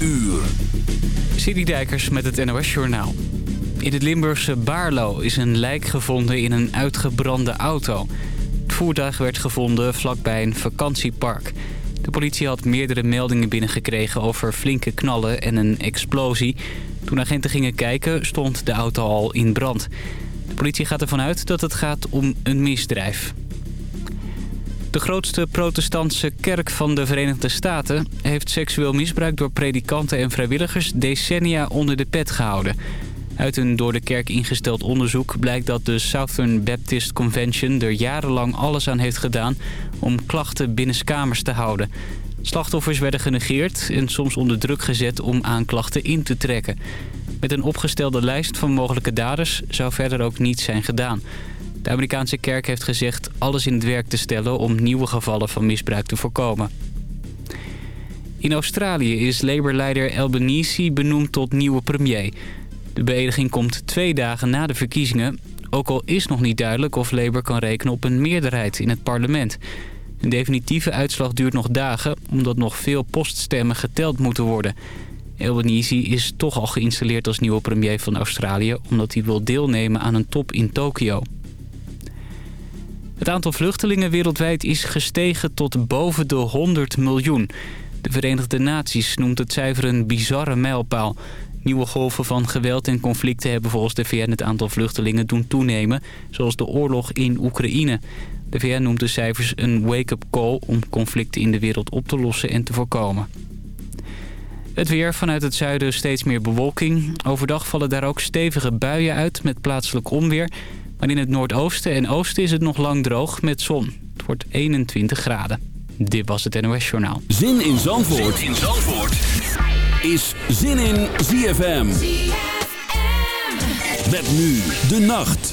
uur. Dijkers met het NOS Journaal. In het Limburgse Baarlo is een lijk gevonden in een uitgebrande auto. Het voertuig werd gevonden vlakbij een vakantiepark. De politie had meerdere meldingen binnengekregen over flinke knallen en een explosie. Toen agenten gingen kijken stond de auto al in brand. De politie gaat ervan uit dat het gaat om een misdrijf. De grootste protestantse kerk van de Verenigde Staten... heeft seksueel misbruik door predikanten en vrijwilligers decennia onder de pet gehouden. Uit een door de kerk ingesteld onderzoek blijkt dat de Southern Baptist Convention... er jarenlang alles aan heeft gedaan om klachten binnenskamers te houden. Slachtoffers werden genegeerd en soms onder druk gezet om aanklachten in te trekken. Met een opgestelde lijst van mogelijke daders zou verder ook niets zijn gedaan... De Amerikaanse kerk heeft gezegd alles in het werk te stellen om nieuwe gevallen van misbruik te voorkomen. In Australië is Labour-leider Albanese benoemd tot nieuwe premier. De beëdiging komt twee dagen na de verkiezingen. Ook al is nog niet duidelijk of Labour kan rekenen op een meerderheid in het parlement. Een definitieve uitslag duurt nog dagen, omdat nog veel poststemmen geteld moeten worden. Albanese is toch al geïnstalleerd als nieuwe premier van Australië... omdat hij wil deelnemen aan een top in Tokio. Het aantal vluchtelingen wereldwijd is gestegen tot boven de 100 miljoen. De Verenigde Naties noemt het cijfer een bizarre mijlpaal. Nieuwe golven van geweld en conflicten hebben volgens de VN het aantal vluchtelingen doen toenemen, zoals de oorlog in Oekraïne. De VN noemt de cijfers een wake-up call om conflicten in de wereld op te lossen en te voorkomen. Het weer vanuit het zuiden steeds meer bewolking. Overdag vallen daar ook stevige buien uit met plaatselijk onweer. Maar in het noordoosten en oosten is het nog lang droog met zon. Het wordt 21 graden. Dit was het NOS Journaal. Zin in Zandvoort, zin in Zandvoort. is Zin in ZFM. ZFM. Met nu de nacht.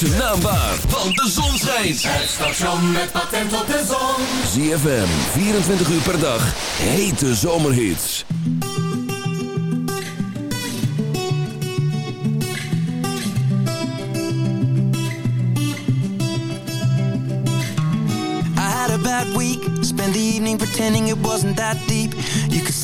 Maak ze naambaar, want de zon schijnt. Het station met patent op de zon. ZFM, 24 uur per dag. Hete zomerhits. I had a bad week. Spent the evening pretending it wasn't that deep.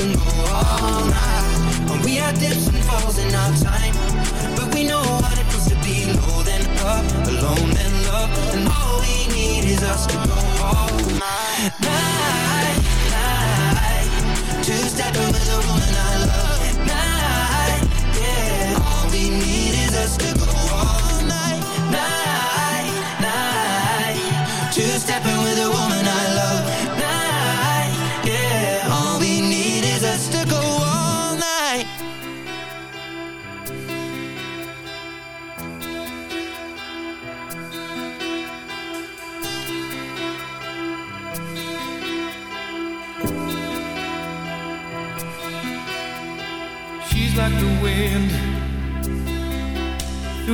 and go all night. We had dips and falls in our time, but we know what it feels to be low then up, alone then love, and all we need is us to go all night, night, night. Two stepping with a woman I love, night,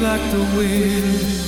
like the wind.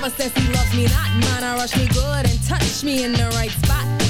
loves says he loves me not. Mine, I rush me good and touch me in the right spot.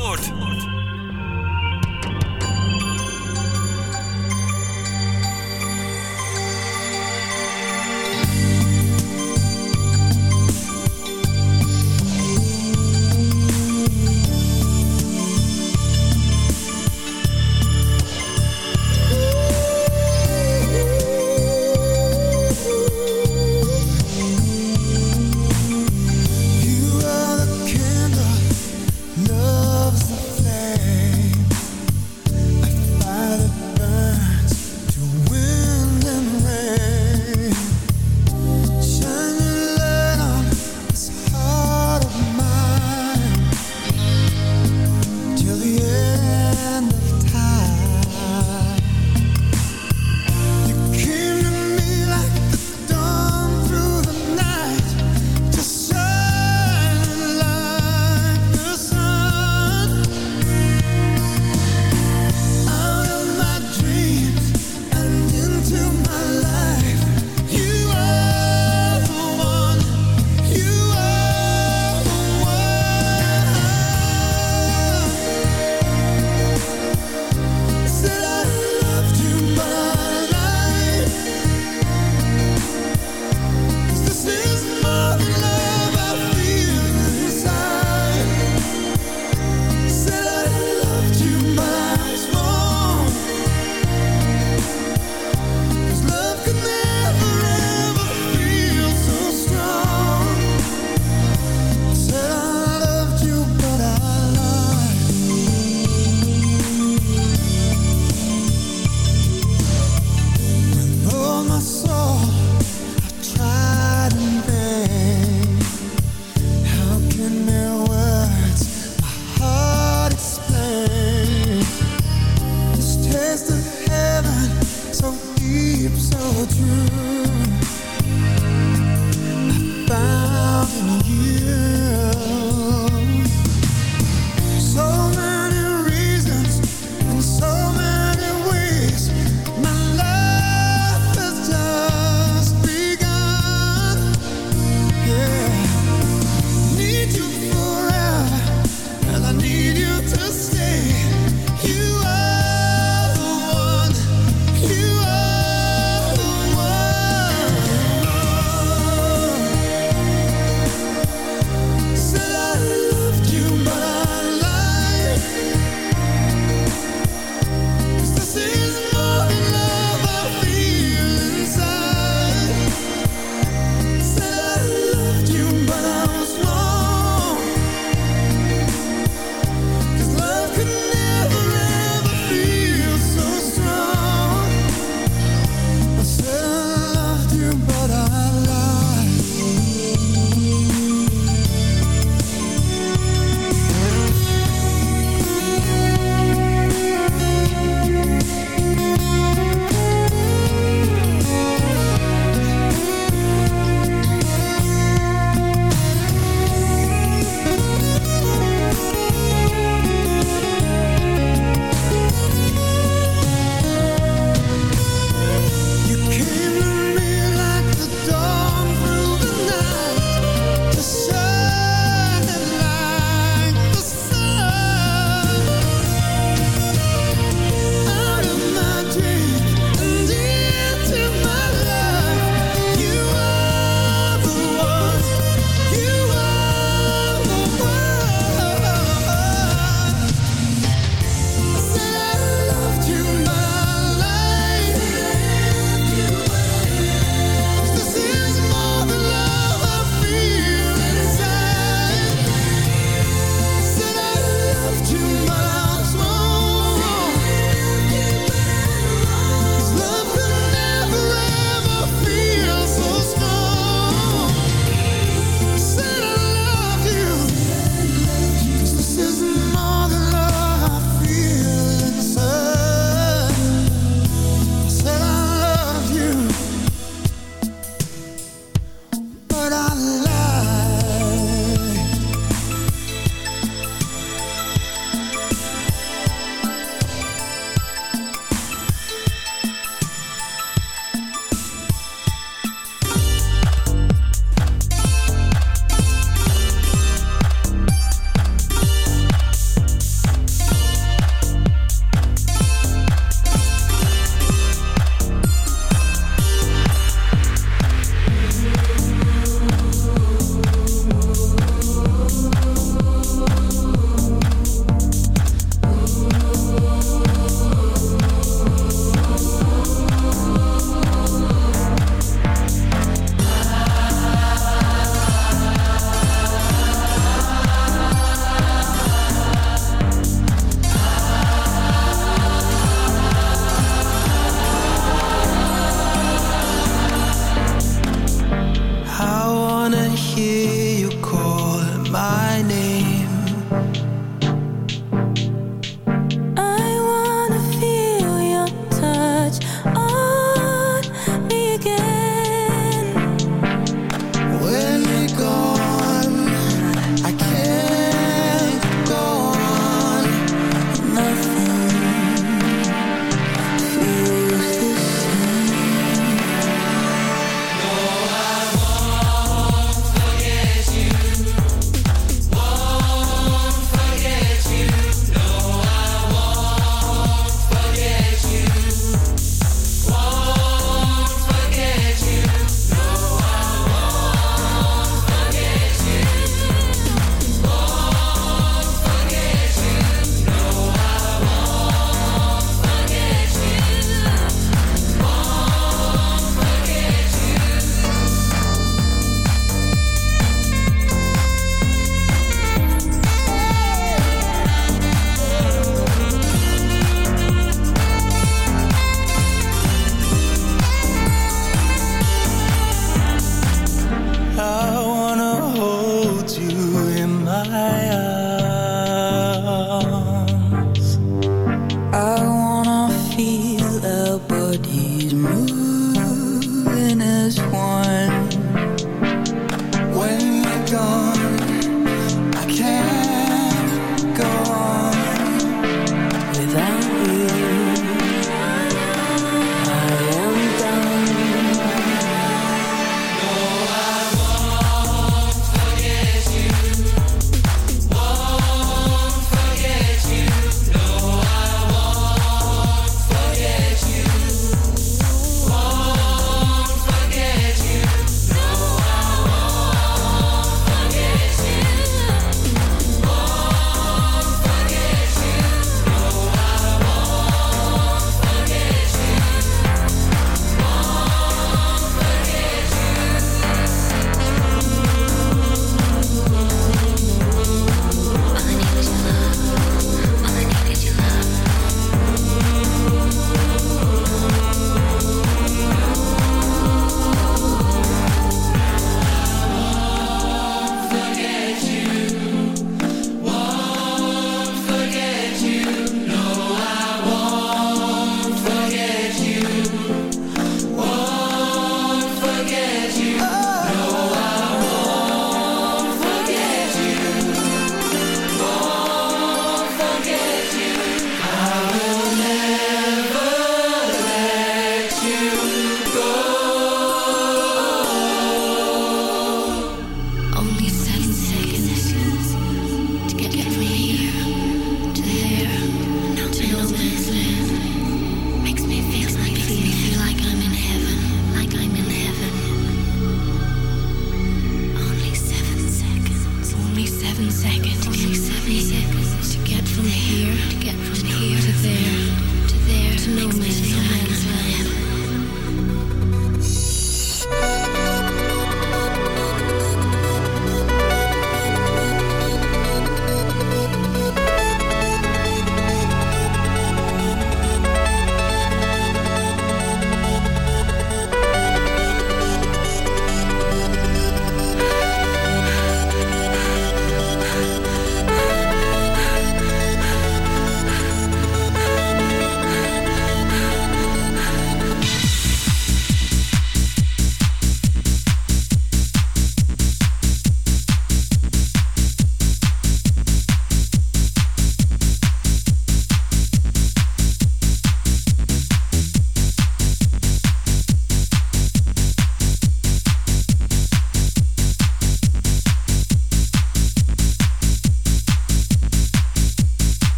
Zandvoort.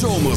Zomer.